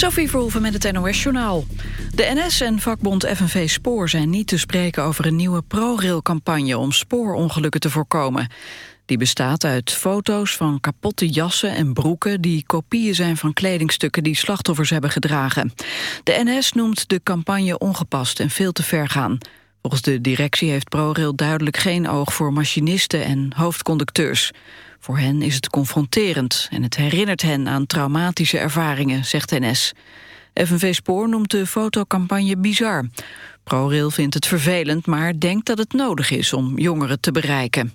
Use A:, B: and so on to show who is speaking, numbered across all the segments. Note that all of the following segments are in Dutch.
A: Sophie Verhoeven met het NOS-journaal. De NS en vakbond FNV Spoor zijn niet te spreken over een nieuwe ProRail-campagne om spoorongelukken te voorkomen. Die bestaat uit foto's van kapotte jassen en broeken die kopieën zijn van kledingstukken die slachtoffers hebben gedragen. De NS noemt de campagne ongepast en veel te ver gaan. Volgens de directie heeft ProRail duidelijk geen oog voor machinisten en hoofdconducteurs. Voor hen is het confronterend en het herinnert hen aan traumatische ervaringen, zegt NS. FNV Spoor noemt de fotocampagne bizar. ProRail vindt het vervelend, maar denkt dat het nodig is om jongeren te bereiken.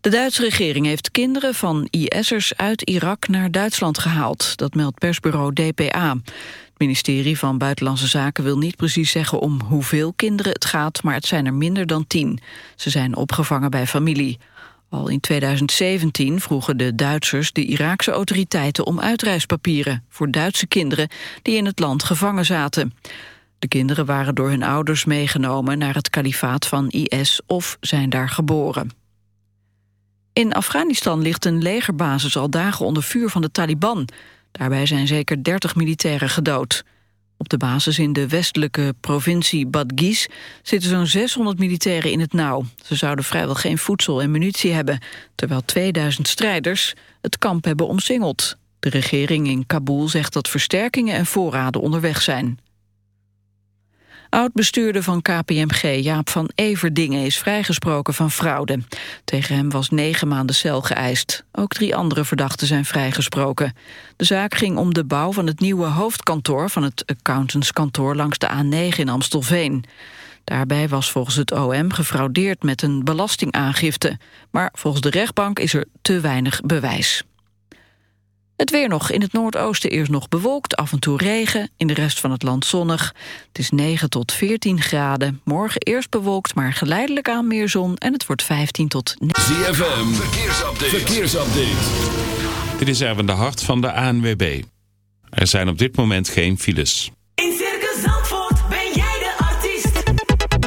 A: De Duitse regering heeft kinderen van IS'ers uit Irak naar Duitsland gehaald. Dat meldt persbureau DPA. Het ministerie van Buitenlandse Zaken wil niet precies zeggen om hoeveel kinderen het gaat, maar het zijn er minder dan tien. Ze zijn opgevangen bij familie. Al in 2017 vroegen de Duitsers de Iraakse autoriteiten om uitreispapieren voor Duitse kinderen die in het land gevangen zaten. De kinderen waren door hun ouders meegenomen naar het kalifaat van IS of zijn daar geboren. In Afghanistan ligt een legerbasis al dagen onder vuur van de Taliban. Daarbij zijn zeker 30 militairen gedood. Op de basis in de westelijke provincie Badghis zitten zo'n 600 militairen in het nauw. Ze zouden vrijwel geen voedsel en munitie hebben, terwijl 2000 strijders het kamp hebben omsingeld. De regering in Kabul zegt dat versterkingen en voorraden onderweg zijn. Oud-bestuurder van KPMG, Jaap van Everdingen, is vrijgesproken van fraude. Tegen hem was negen maanden cel geëist. Ook drie andere verdachten zijn vrijgesproken. De zaak ging om de bouw van het nieuwe hoofdkantoor van het accountantskantoor langs de A9 in Amstelveen. Daarbij was volgens het OM gefraudeerd met een belastingaangifte. Maar volgens de rechtbank is er te weinig bewijs. Het weer nog. In het noordoosten eerst nog bewolkt, af en toe regen. In de rest van het land zonnig. Het is 9 tot 14 graden. Morgen eerst bewolkt, maar geleidelijk aan meer zon. En het wordt 15 tot...
B: ZFM, verkeersupdate. verkeersupdate.
C: Dit is Erwin de Hart van de ANWB. Er zijn op dit moment geen files.
D: In Circus Zandvoort ben jij de artiest.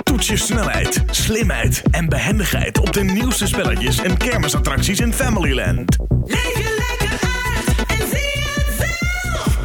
E: Toets je snelheid, slimheid en behendigheid op de nieuwste spelletjes en kermisattracties in Familyland.
D: Leef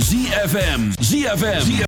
F: ZFM. ZFM.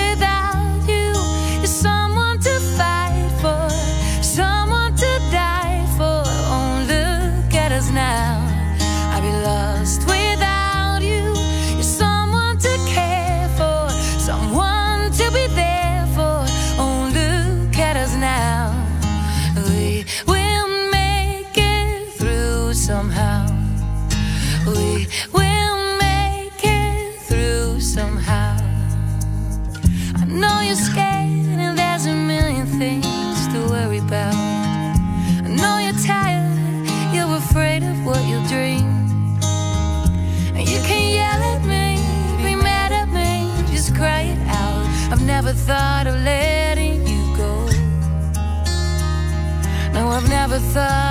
G: never thought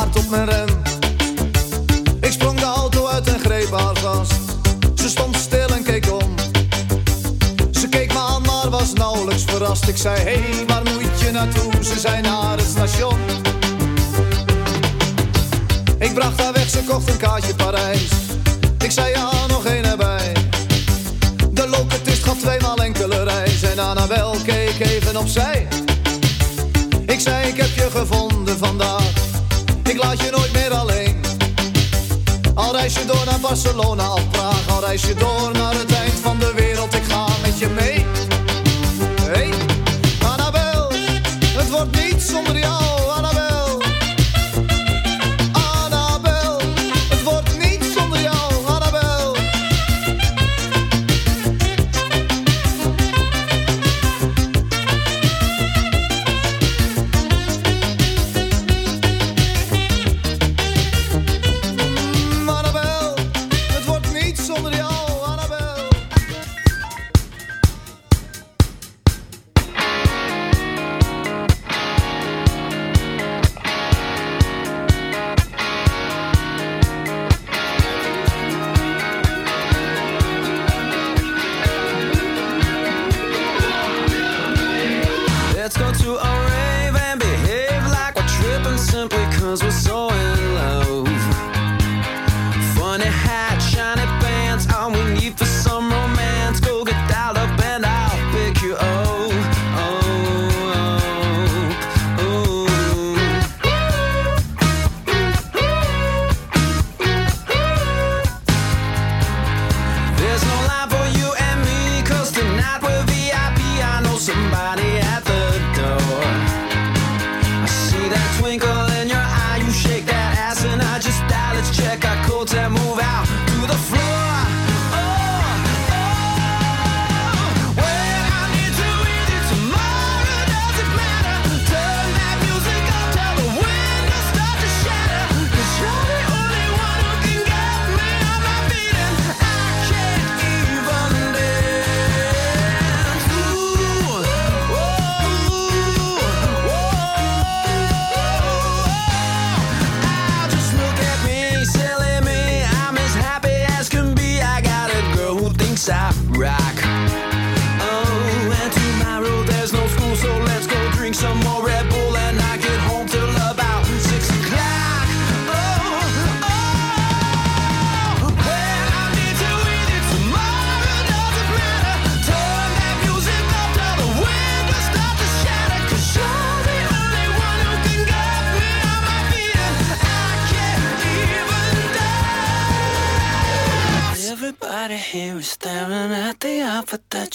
H: Hard op mijn rem. Ik sprong de auto uit en greep haar vast. Ze stond stil en keek om. Ze keek me aan, maar was nauwelijks verrast. Ik zei, hé, hey, waar moet je naartoe? Ze zei naar het station. Ik bracht haar weg, ze kocht een kaartje Parijs. Ik zei, ja, nog één erbij. De locatist gaf tweemaal enkele reis. En Annabel keek even opzij. Ik zei, ik heb je gevonden vandaag. Laat je nooit meer alleen. Al reis je door naar Barcelona of Praag, al reis je door naar het eind van de wereld, ik ga met je mee. Hey, Annabel, het wordt niet zonder jou,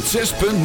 I: Zes punt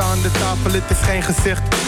J: aan de tafel, het is geen gezicht.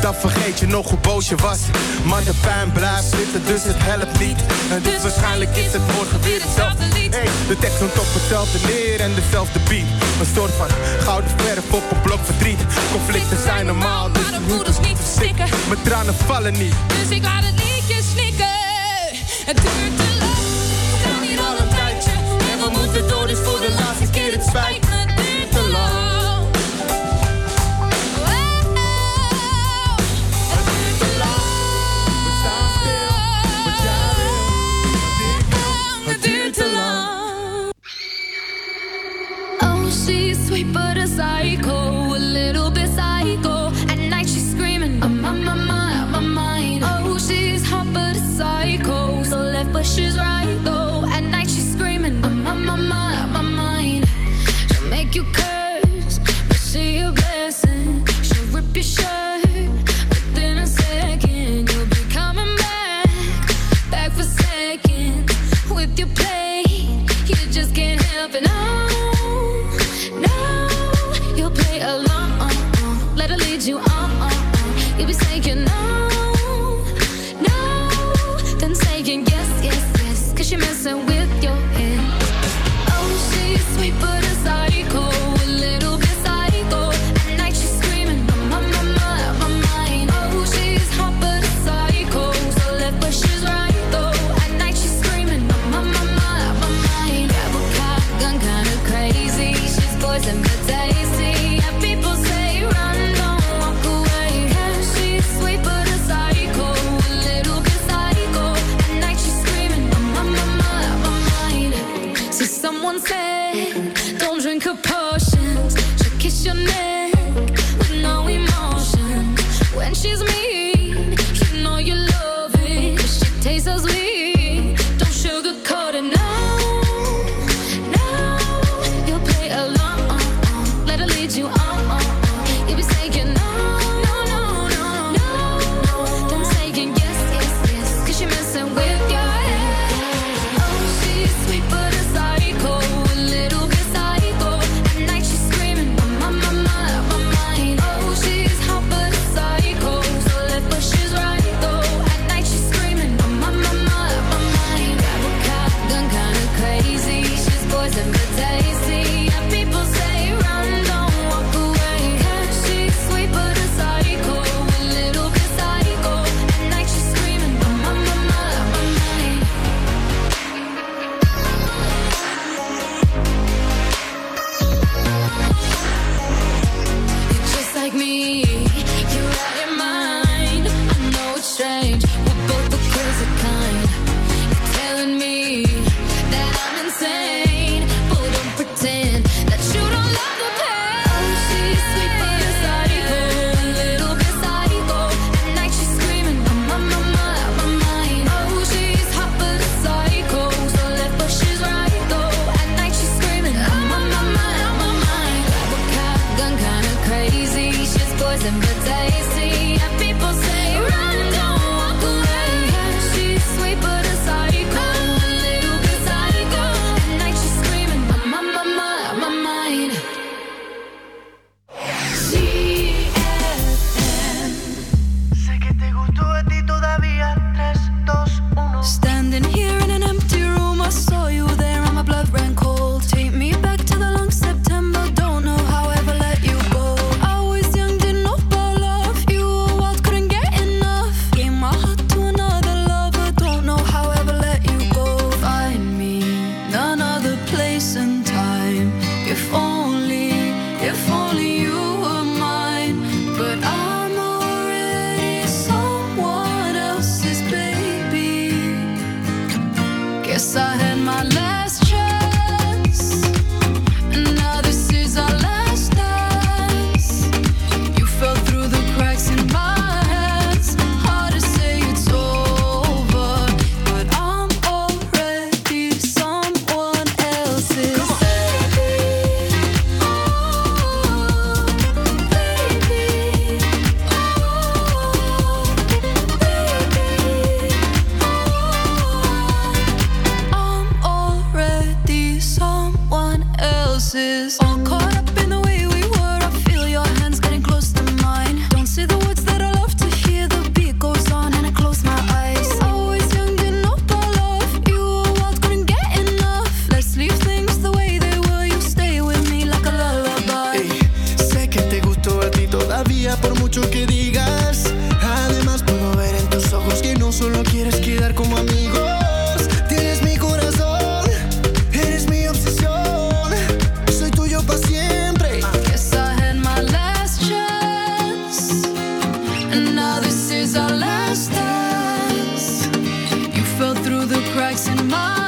J: dan vergeet je nog hoe boos je was. Maar de pijn blijft zitten, dus het helpt niet. En dus waarschijnlijk is het morgen weer hetzelfde lied. Hey, de tekst komt op hetzelfde neer en dezelfde beat. Een soort van gouden verf op een blok verdriet. Conflicten zijn normaal, dus
K: Maar de voeders niet verstikken.
J: mijn tranen vallen niet.
K: Dus ik laat het liedje snikken. Het duurt
G: cycle. Don't drink her potions. She'll kiss your neck with no emotion. When she's
L: Fixing my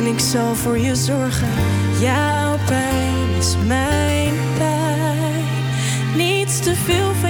L: En ik zal voor je zorgen. Jouw pijn is mijn pijn. Niets te veel van